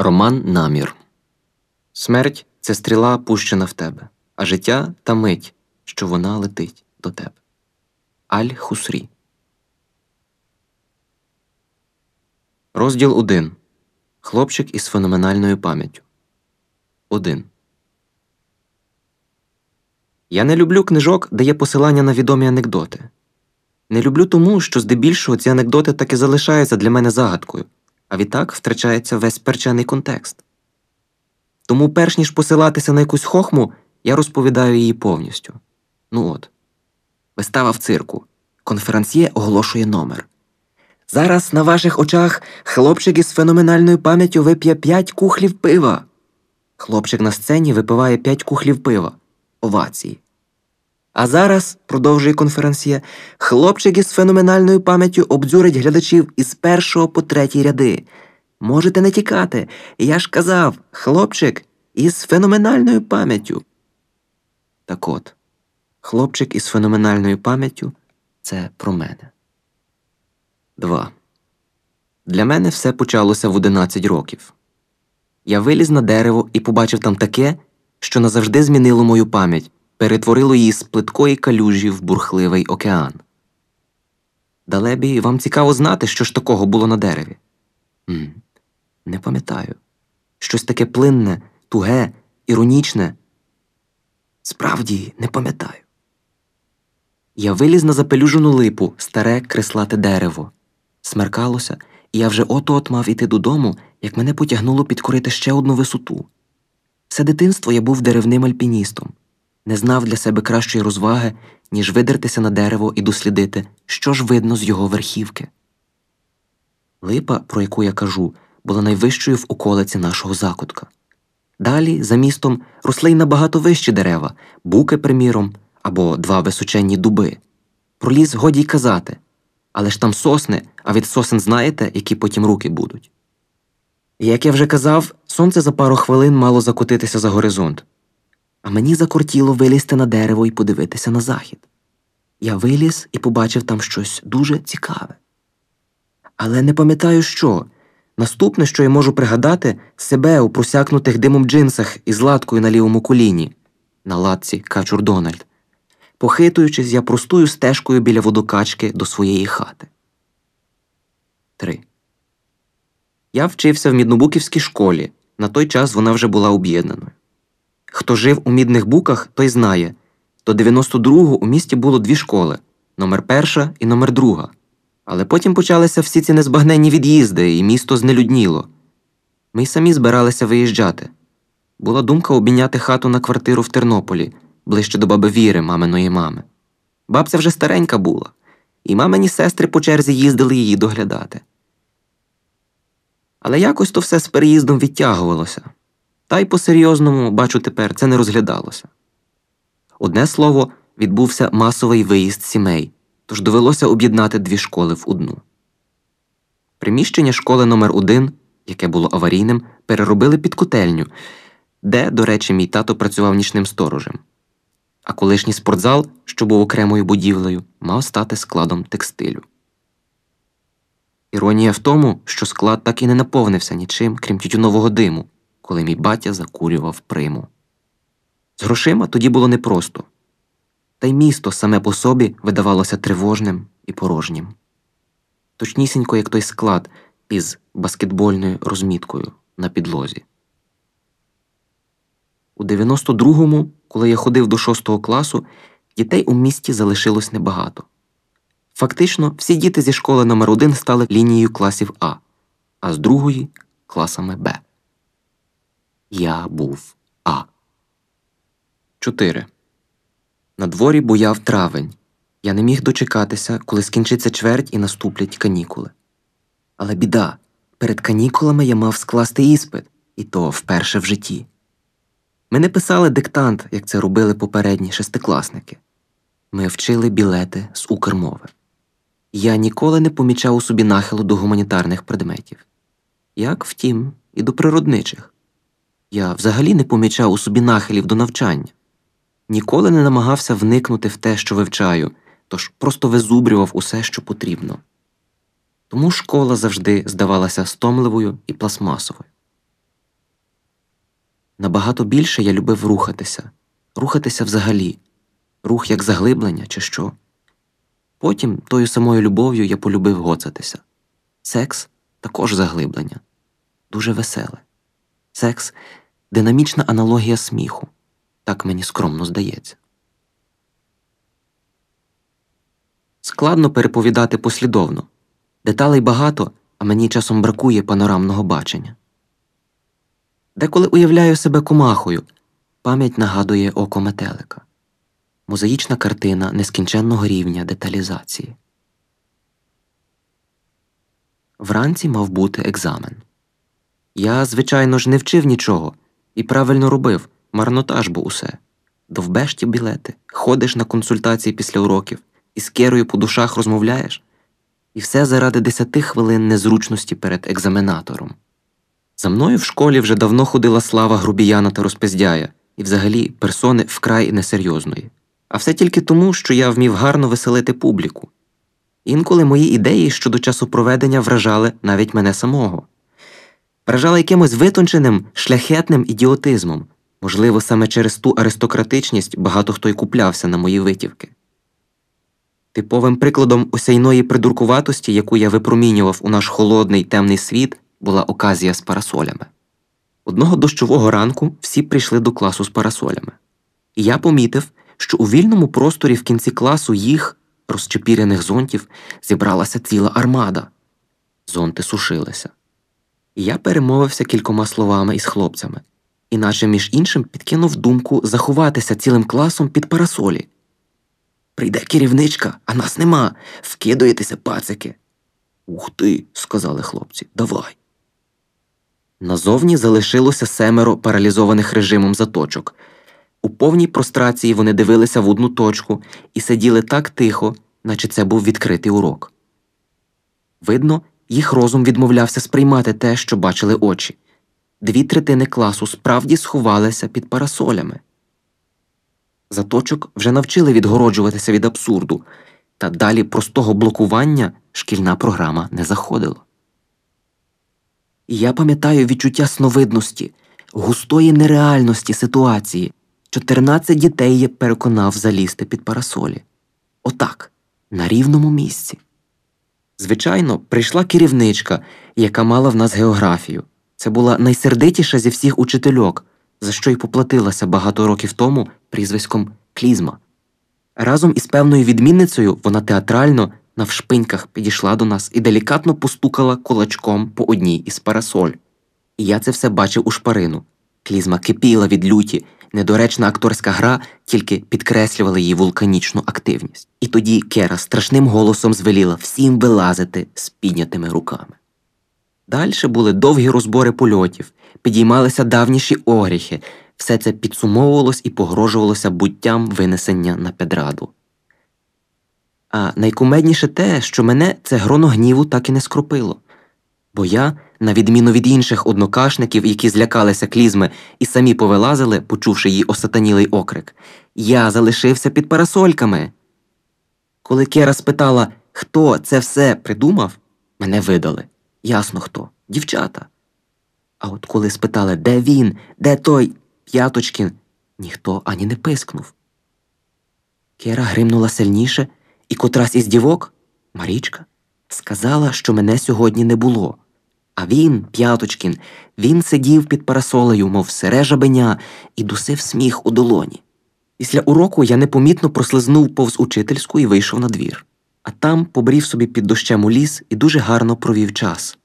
Роман Намір Смерть це стріла пущена в тебе, а життя та мить, що вона летить до тебе. Аль Хусрі. Розділ 1. Хлопчик із феноменальною пам'яттю. 1. Я не люблю книжок, де є посилання на відомі анекдоти. Не люблю тому, що здебільшого ці анекдоти так і залишаються для мене загадкою, а відтак втрачається весь перчений контекст. Тому, перш ніж посилатися на якусь хохму, я розповідаю її повністю. Ну от, вистава в цирку. Конферансьє оголошує номер. Зараз на ваших очах хлопчик із феноменальною пам'яттю вип'є п'ять кухлів пива. Хлопчик на сцені випиває п'ять кухлів пива. Овації. А зараз, продовжує конферансьє, хлопчик із феноменальною пам'яттю обдзюрить глядачів із першого по третій ряди. Можете не тікати. Я ж казав, хлопчик із феноменальною пам'яттю. Так от, хлопчик із феноменальною пам'яттю це про мене. 2. Для мене все почалося в 11 років. Я виліз на дерево і побачив там таке, що назавжди змінило мою пам'ять, перетворило її з плиткої калюжі в бурхливий океан. Далебі, вам цікаво знати, що ж такого було на дереві? М, Не пам'ятаю. Щось таке плинне, туге, іронічне. Справді, не пам'ятаю. Я виліз на запелюжену липу, старе креслате дерево. Смеркалося, і я вже от-от мав іти додому, як мене потягнуло підкорити ще одну висоту. Все дитинство я був деревним альпіністом, не знав для себе кращої розваги, ніж видертися на дерево і дослідити, що ж видно з його верхівки. Липа, про яку я кажу, була найвищою в околиці нашого закутка. Далі, за містом, росли й набагато вищі дерева, буки, приміром, або два височенні дуби. Про ліс годі й казати, але ж там сосни, а від сосен знаєте, які потім руки будуть. І, як я вже казав, сонце за пару хвилин мало закотитися за горизонт, а мені закортіло вилізти на дерево і подивитися на захід. Я виліз і побачив там щось дуже цікаве. Але не пам'ятаю, що. Наступне, що я можу пригадати, себе у просякнутих димом джинсах із латкою на лівому коліні, на латці качур Дональд. Похитуючись, я простую стежкою біля водокачки до своєї хати. 3. Я вчився в Міднобуківській школі. На той час вона вже була об'єднаною. Хто жив у мідних буках, той знає. До 92-го у місті було дві школи номер перша і номер друга. Але потім почалися всі ці незбагненні від'їзди, і місто знелюдніло. Ми й самі збиралися виїжджати. Була думка обміняти хату на квартиру в Тернополі, ближче до баби Віри, маминої мами. Бабця вже старенька була, і мамині сестри по черзі їздили її доглядати. Але якось то все з переїздом відтягувалося, та й по-серйозному, бачу тепер, це не розглядалося. Одне слово, відбувся масовий виїзд сімей тож довелося об'єднати дві школи в одну. Приміщення школи номер 1 яке було аварійним, переробили під котельню, де, до речі, мій тато працював нічним сторожем. А колишній спортзал, що був окремою будівлею, мав стати складом текстилю. Іронія в тому, що склад так і не наповнився нічим, крім тютюнового диму, коли мій батя закурював приму. З грошима тоді було непросто та й місто саме по собі видавалося тривожним і порожнім. Точнісінько, як той склад із баскетбольною розміткою на підлозі. У 92-му, коли я ходив до 6 класу, дітей у місті залишилось небагато. Фактично, всі діти зі школи номер 1 стали лінією класів А, а з другої класами Б. Я був А. 4. На дворі буяв травень. Я не міг дочекатися, коли скінчиться чверть і наступлять канікули. Але біда, перед канікулами я мав скласти іспит, і то вперше в житті. Ми не писали диктант, як це робили попередні шестикласники. Ми вчили білети з укрмови. Я ніколи не помічав у собі нахилу до гуманітарних предметів, як, втім, і до природничих. Я взагалі не помічав у собі нахилів до навчання ніколи не намагався вникнути в те, що вивчаю, тож просто визубрював усе, що потрібно. Тому школа завжди здавалася стомливою і пластмасовою. Набагато більше я любив рухатися, рухатися взагалі, рух як заглиблення, чи що. Потім тою самою любов'ю я полюбив гоцатися. Секс також заглиблення, дуже веселе. Секс динамічна аналогія сміху, так мені скромно здається. Складно переповідати послідовно. Деталей багато, а мені часом бракує панорамного бачення. Деколи уявляю себе комахою, пам'ять нагадує око метелика, мозаїчна картина нескінченного рівня деталізації. Вранці мав бути екзамен. Я, звичайно ж, не вчив нічого і правильно робив, марнотаж бо усе. Довбеш ті білети, ходиш на консультації після уроків, із керою по душах розмовляєш, і все заради десяти хвилин незручності перед екзаменатором. За мною в школі вже давно ходила слава грубіяна та розпиздяя, і взагалі персони вкрай несерйозної. А все тільки тому, що я вмів гарно веселити публіку. Інколи мої ідеї щодо часу проведення вражали навіть мене самого, вражали якимось витонченим, шляхетним ідіотизмом. Можливо, саме через ту аристократичність багато хто й куплявся на мої витівки. Типовим прикладом осяйної придуркуватості, яку я випромінював у наш холодний темний світ, була оказія з парасолями. Одного дощового ранку всі прийшли до класу з парасолями, і я помітив, що у вільному просторі в кінці класу їх, розчепірених зонтів, зібралася ціла армада. Зонти сушилися. Я перемовився кількома словами із хлопцями, і наче між іншим підкинув думку заховатися цілим класом під парасолі. Прийде керівничка, а нас нема. Вкидуєтеся, пацики. Ух ти, сказали хлопці, давай. Назовні залишилося семеро паралізованих режимом заточок. У повній прострації вони дивилися в одну точку і сиділи так тихо, наче це був відкритий урок. Видно, їх розум відмовлявся сприймати те, що бачили очі. Дві третини класу справді сховалися під парасолями. Заточок вже навчили відгороджуватися від абсурду, та далі простого блокування шкільна програма не заходила. І я пам'ятаю відчуття сновидності, густої нереальності ситуації. 14 дітей я переконав залізти під парасолі. Отак, на рівному місці. Звичайно, прийшла керівничка, яка мала в нас географію. Це була найсердитіша зі всіх учительок, за що й поплатилася багато років тому прізвиськом Клізма. Разом із певною відмінницею вона театрально навшпиньках підійшла до нас і делікатно постукала кулачком по одній із парасоль. І я це все бачив у шпарину. Клізма кипіла від люті, недоречна акторська гра тільки підкреслювала її вулканічну активність. І тоді Кера страшним голосом звеліла всім вилазити з піднятими руками. Дальше були довгі розбори польотів, підіймалися давніші огріхи, все це підсумовувалось і погрожувалося буттям винесення на педраду. А найкумедніше те, що мене це гроно гніву так і не скропило, бо я, на відміну від інших однокашників, які злякалися клізми і самі повилазили, почувши її осатанілий окрик, я залишився під парасольками. Коли Кера спитала, хто це все придумав, мене видали. Ясно хто дівчата. А от коли спитали, де він, де той П'яточкін, ніхто ані не пискнув. Кера гримнула сильніше, і котрась із дівок, Марічка, сказала, що мене сьогодні не було. А він, П'яточкін, він сидів під парасолею, мов сере жабеня, і дусив сміх у долоні. Після уроку я непомітно прослизнув повз учительську і вийшов на двір. а там побрів собі під дощем у ліс і дуже гарно провів час.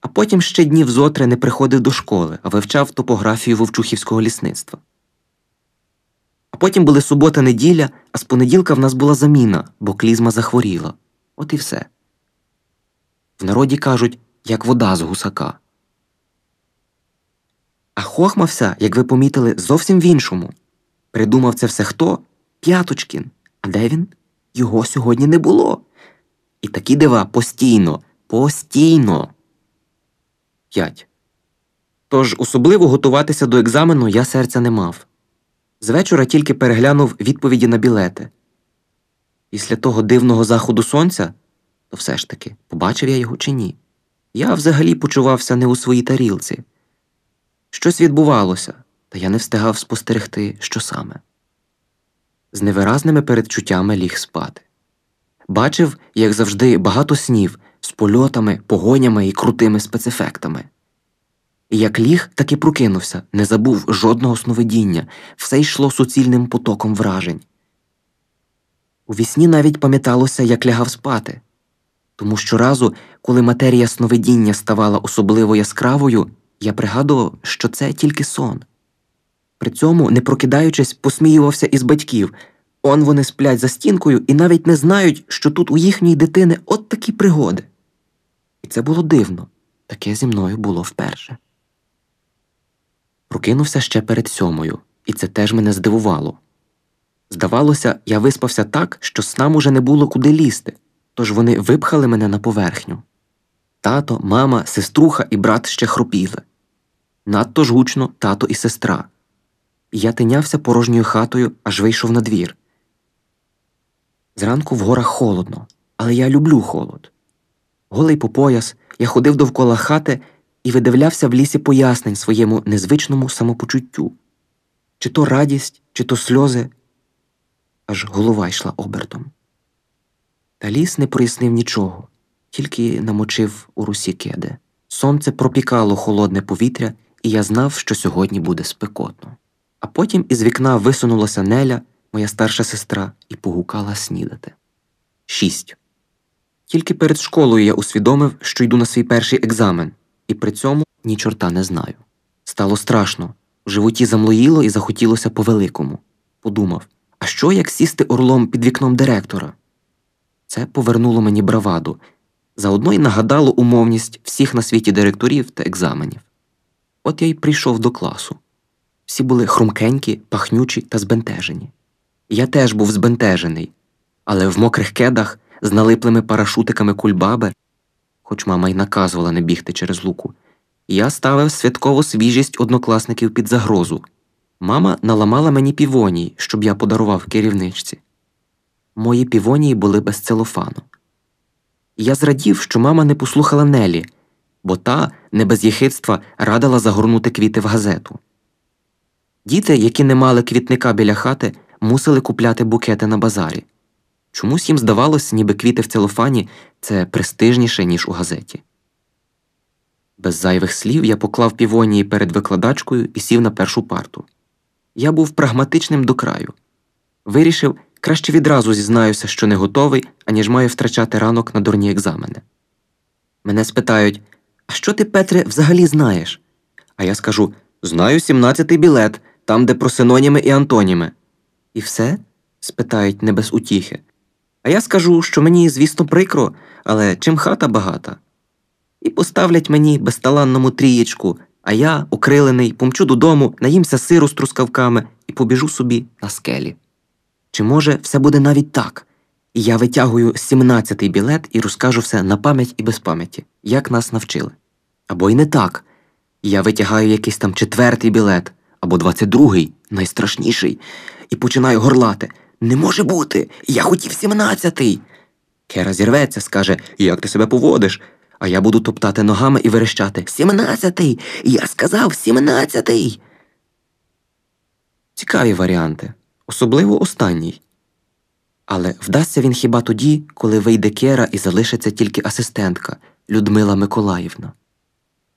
А потім ще днів зотри не приходив до школи, а вивчав топографію вовчухівського лісництва. А потім були субота неділя, а з понеділка в нас була заміна, бо клізма захворіла. От і все. В народі кажуть, як вода з гусака. А хохмався, як ви помітили, зовсім в іншому. Придумав це все хто? П'яточкін. А де він? Його сьогодні не було. І такі дива постійно, постійно. 5. Тож особливо готуватися до екзамену я серця не мав. Звечора тільки переглянув відповіді на білети. Після того дивного заходу сонця, то все ж таки, побачив я його чи ні. Я взагалі почувався не у своїй тарілці. Щось відбувалося, та я не встигав спостерегти, що саме. З невиразними передчуттями ліг спати. Бачив, як завжди, багато снів з польотами, погонями і крутими спецефектами. І як ліг, так і прокинувся, не забув жодного сновидіння, все йшло суцільним потоком вражень. У вісні навіть пам'яталося, як лягав спати, тому щоразу, коли матерія сновидіння ставала особливо яскравою, я пригадував, що це тільки сон. При цьому, не прокидаючись, посміювався із батьків. Он вони сплять за стінкою і навіть не знають, що тут у їхньої дитини от такі пригоди. І це було дивно таке зі мною було вперше. Прокинувся ще перед сьомою, і це теж мене здивувало. Здавалося, я виспався так, що снам уже не було куди лізти, тож вони випхали мене на поверхню. Тато, мама, сеструха і брат ще хропіли. Надто ж гучно тато і сестра. Я тинявся порожньою хатою, аж вийшов на двір. Зранку в горах холодно, але я люблю холод. Голий по пояс, я ходив довкола хати і видивлявся в лісі пояснень своєму незвичному самопочуттю чи то радість, чи то сльози, аж голова йшла обертом. Та ліс не прояснив нічого, тільки намочив у русі кеди. Сонце пропікало холодне повітря, і я знав, що сьогодні буде спекотно. А потім із вікна висунулася Неля, моя старша сестра, і погукала снідати. Шість. Тільки перед школою я усвідомив, що йду на свій перший екзамен, і при цьому ні чорта не знаю. Стало страшно, в животі замлоїло і захотілося по великому. Подумав а що як сісти орлом під вікном директора? Це повернуло мені браваду, заодно й нагадало умовність всіх на світі директорів та екзаменів. От я й прийшов до класу. Всі були хрумкенькі, пахнючі та збентежені. Я теж був збентежений, але в мокрих кедах з налиплими парашутиками кульбаби, хоч мама й наказувала не бігти через луку, я ставив святкову свіжість однокласників під загрозу. Мама наламала мені півоній, щоб я подарував керівничці. Мої півонії були без целофану. Я зрадів, що мама не послухала Нелі, бо та, не без єхидства, радила загорнути квіти в газету. Діти, які не мали квітника біля хати, мусили купляти букети на базарі. Чомусь їм здавалось, ніби квіти в целофані це престижніше, ніж у газеті. Без зайвих слів я поклав півонії перед викладачкою і сів на першу парту. Я був прагматичним до краю. Вирішив, краще відразу зізнаюся, що не готовий, аніж маю втрачати ранок на дурні екзамени. Мене спитають А що ти, Петре, взагалі знаєш? А я скажу Знаю 17-й білет, там, де про синоніми і антоніми. І все? спитають не без утіхи. А я скажу, що мені, звісно, прикро, але чим хата багата. І поставлять мені безталанному трієчку, а я, окрилений, помчу додому, наїмся сиру з трускавками і побіжу собі на скелі. Чи може все буде навіть так? І я витягую 17-й білет і розкажу все на пам'ять і без пам'яті, як нас навчили. Або й не так. Я витягаю якийсь там четвертий білет, або 22-й, найстрашніший, і починаю горлати. Не може бути, я хотів 17-й. Кера зірветься, скаже, як ти себе поводиш? А я буду топтати ногами і верещати Сімнадцятий! Я сказав сімнадцятий. Цікаві варіанти, особливо останній. Але вдасться він хіба тоді, коли вийде Кера і залишиться тільки асистентка Людмила Миколаївна.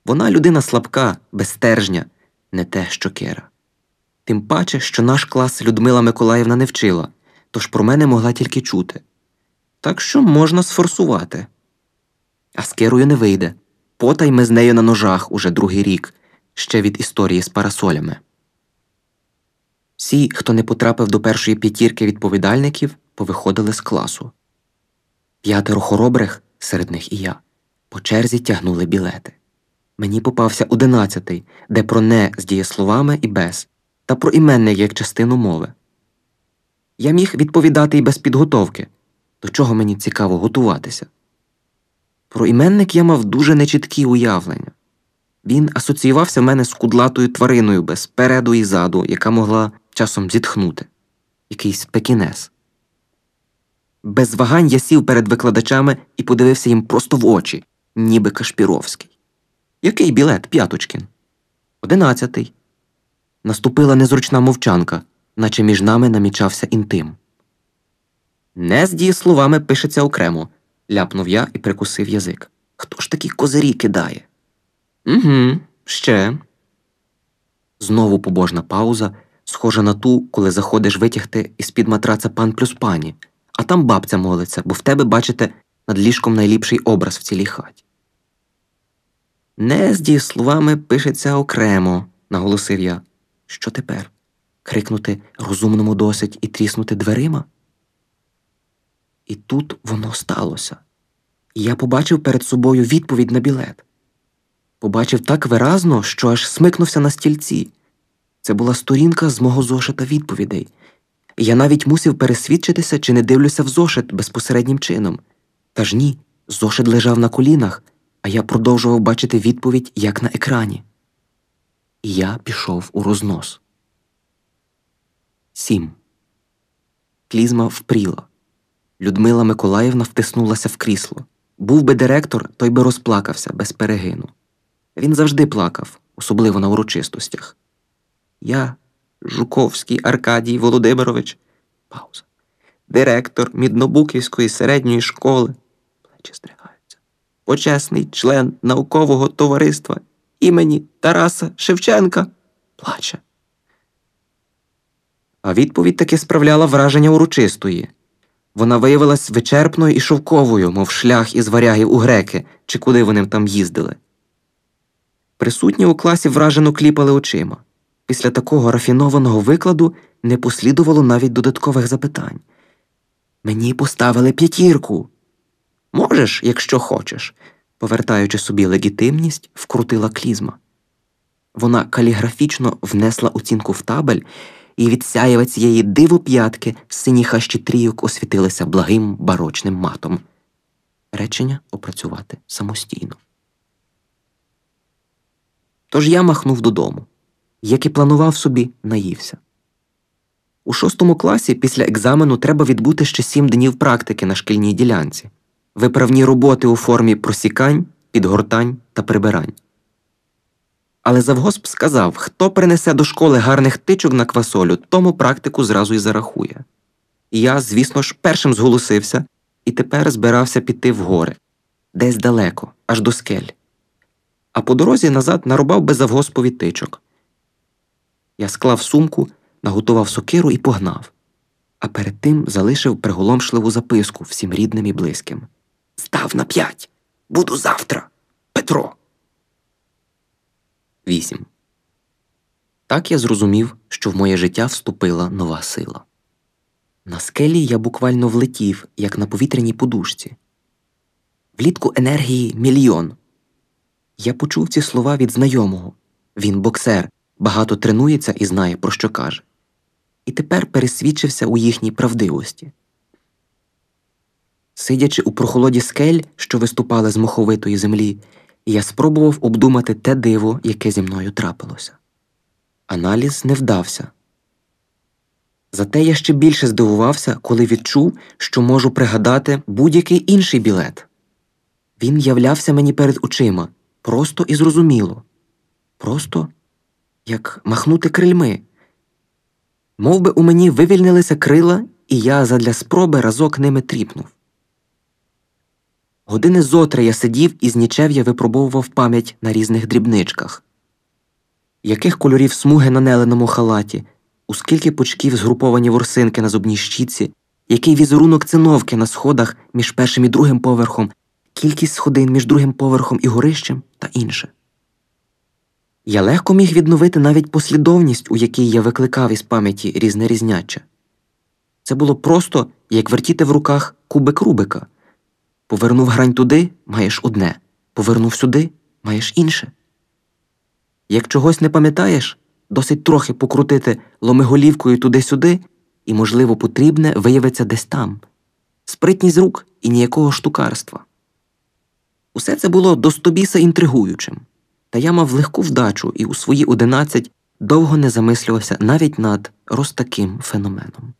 Вона людина слабка, безстержня, не те, що Кера. Тим паче, що наш клас Людмила Миколаївна не вчила, тож про мене могла тільки чути. Так що можна сфорсувати. А з Керою не вийде. Потай ми з нею на ножах уже другий рік, ще від історії з парасолями. Всі, хто не потрапив до першої п'ятірки відповідальників, повиходили з класу. П'ятеро хоробрих, серед них і я, по черзі тягнули білети. Мені попався одинадцятий, де про не з дієсловами і без, та про іменник як частину мови. Я міг відповідати і без підготовки, до чого мені цікаво готуватися. Про іменник я мав дуже нечіткі уявлення. Він асоціювався в мене з кудлатою твариною без переду і заду, яка могла часом зітхнути якийсь пекінес. Без вагань я сів перед викладачами і подивився їм просто в очі, ніби Кашпіровський. Який білет, П'яточкін? Одинадцятий. Наступила незручна мовчанка, наче між нами намічався інтим. Не з дієсловами пишеться окремо, ляпнув я і прикусив язик. Хто ж такі козирі кидає? Угу, ще. Знову побожна пауза, схожа на ту, коли заходиш витягти із під матраца пан плюс пані, а там бабця молиться, бо в тебе, бачите, над ліжком найліпший образ в цілій хаті. Не з дієсловами пишеться окремо, наголосив я. Що тепер? Крикнути розумному досить і тріснути дверима? І тут воно сталося. І я побачив перед собою відповідь на білет. Побачив так виразно, що аж смикнувся на стільці. Це була сторінка з мого зошита відповідей. Я навіть мусив пересвідчитися, чи не дивлюся в зошит безпосереднім чином. Та ж ні, зошит лежав на колінах, а я продовжував бачити відповідь як на екрані. І я пішов у рознос. Сім. Клізма впріла. Людмила Миколаївна втиснулася в крісло. Був би директор, той би розплакався без перегину. Він завжди плакав, особливо на урочистостях. Я, Жуковський Аркадій Володимирович, пауза. Директор Міднобуківської середньої школи, плечі стригаються, почесний член наукового товариства імені Тараса Шевченка, плаче. А відповідь таки справляла враження урочистої. Вона виявилась вичерпною і шовковою, мов шлях із варягів у греки, чи куди вони там їздили. Присутні у класі вражено кліпали очима. Після такого рафінованого викладу не послідувало навіть додаткових запитань. Мені поставили п'ятірку. Можеш, якщо хочеш, повертаючи собі легітимність, вкрутила клізма. Вона каліграфічно внесла оцінку в табель, і від сяєва цієї дивоп'ятки сині хащі трійок освітилися благим барочним матом. Речення опрацювати самостійно. Тож я махнув додому, як і планував собі, наївся. У шостому класі після екзамену треба відбути ще сім днів практики на шкільній ділянці, виправні роботи у формі просікань, підгортань та прибирань. Але завгосп сказав, хто принесе до школи гарних тичок на квасолю, тому практику зразу й зарахує. Я, звісно ж, першим зголосився і тепер збирався піти в гори, десь далеко, аж до скель. А по дорозі назад нарубав без завгоспові тичок. Я склав сумку, наготував сокиру і погнав, а перед тим залишив приголомшливу записку всім рідним і близьким. Став на п'ять. Буду завтра. Петро. 8. Так я зрозумів, що в моє життя вступила нова сила. На скелі я буквально влетів, як на повітряній подушці. Влітку енергії мільйон. Я почув ці слова від знайомого. Він боксер, багато тренується і знає, про що каже. І тепер пересвідчився у їхній правдивості. Сидячи у прохолоді скель, що виступали з моховитої землі, я спробував обдумати те диво, яке зі мною трапилося. Аналіз не вдався. Зате я ще більше здивувався, коли відчув, що можу пригадати будь-який інший білет. Він являвся мені перед очима просто і зрозуміло, просто як махнути крильми. Мов би у мені вивільнилися крила, і я задля спроби разок ними тріпнув. Години зотри я сидів і з нічев'я випробовував пам'ять на різних дрібничках. Яких кольорів смуги на неленому халаті, у скільки пучків згруповані ворсинки на зубній щіці, який візерунок циновки на сходах між першим і другим поверхом, кількість сходин між другим поверхом і горищем та інше. Я легко міг відновити навіть послідовність, у якій я викликав із пам'яті різне різняче. Це було просто як вертіти в руках кубик Рубика. Повернув грань туди, маєш одне, повернув сюди, маєш інше. Як чогось не пам'ятаєш, досить трохи покрутити ломиголівкою туди-сюди, і, можливо, потрібне виявиться десь там, спритність рук і ніякого штукарства. Усе це було достобіса інтригуючим, та я мав легку вдачу і у свої одинадцять довго не замислювався навіть над розтаким феноменом.